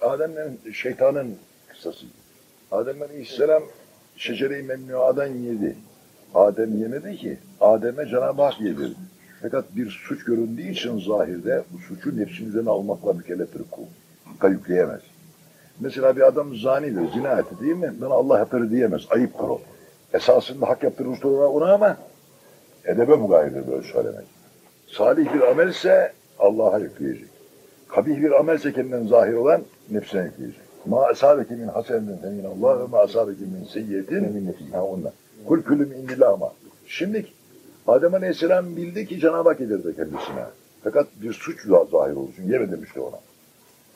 Adem'le şeytanın kıssası. Adem Aleyhisselam şecere-i memnuadan yedi. Adem yemedi ki. Adem'e Cenab-ı Hak yedirdi. Fakat bir suç göründüğü için zahirde bu suçu nefsin almakla mükelleftir kul. Hakka yükleyemez. Mesela bir adam zanidir, zina etti değil mi? Bana Allah yaptırır diyemez. Ayıptır o. Esasında hak yaptırır ona, ona ama edebe mugayirdir böyle söylemek. Salih bir amelse Allah'a yükleyecek. Kabih bir amelse kendinden zahir olan nefsine yükleyecek. Ma asabeke min hasenetin femin Allah ve ma asabeke min seyyiyetin min nefsi. Ha ondan. Kul külüm indillah ama. Şimdi Adem Aleyhisselam bildi ki Cenab-ı Hak yedirdi kendisine. Fakat bir suç zahir olsun. Yeme demişti ona.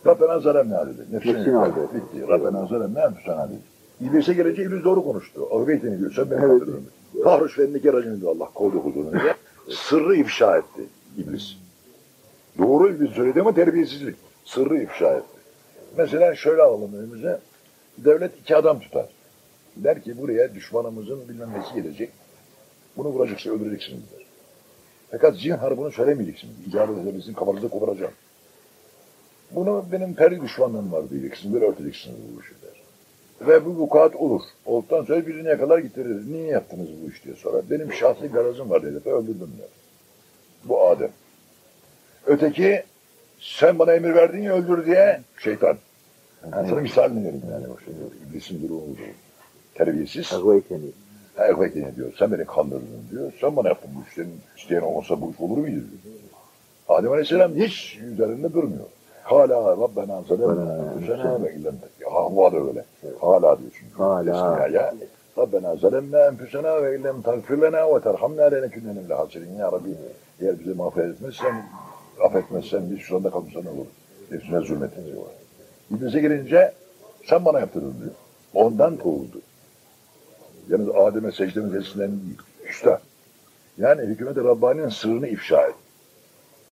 Rabbena zalemna dedi. Nefsine yükledi. Bitti. Rabbena zalemna enfusena dedi. İblise gelince iblis doğru konuştu. Avgeyteni diyor. Sen beni Evet. kandırdın. Tahruş ve ennike racim Allah kovdu huzuruna diye. Sırrı ifşa etti iblis. Doğru iblis söyledi ama terbiyesizlik. Sırrı ifşa etti. Mesela şöyle alalım önümüze. Devlet iki adam tutar. Der ki buraya düşmanımızın bilmem nesi gelecek. Bunu vuracaksın, öldüreceksiniz der. Fakat zinhar bunu söylemeyeceksiniz. İcabet edebilsin, kafanızda koparacağım. Bunu benim peri düşmanlığım var diyeceksiniz, böyle örteceksiniz bu işi der. Ve bu vukuat olur. Olduktan sonra birini yakalar getirir. Niye yaptınız bu iş diye sorar. Benim şahsi garazım var dedi. Öldürdüm der. Bu Adem. Öteki sen bana emir verdin ya öldür diye şeytan. Ben sana misalini vereyim yani. O şey, iblisin durumu bu. Terbiyesiz. Erkek ne diyor? Sen beni kandırdın diyor. Sen bana yaptın bu işlerin isteyen olmasa bu iş olur muydu? diyor. Adem Aleyhisselam hiç üzerinde durmuyor. Hala Rabbena zalemna enfusena ve illem. Havva da öyle. Hala diyor çünkü. Hala. Ya. Rabbena zalemna enfusena ve illem tagfir lena ve terhamna lenekünnene minel hasirin. Ya Rabbi eğer bizi mağfiret etmezsen, affetmezsen biz şu anda kalırsa ne olur? Nefsine zulmettin diyor. İblise gelince sen bana yaptırdın diyor. Ondan kovuldu. Yalnız Adem'e secde meselesinden değil. Üstad. Yani hükümet-i Rabbani'nin sırrını ifşa etti.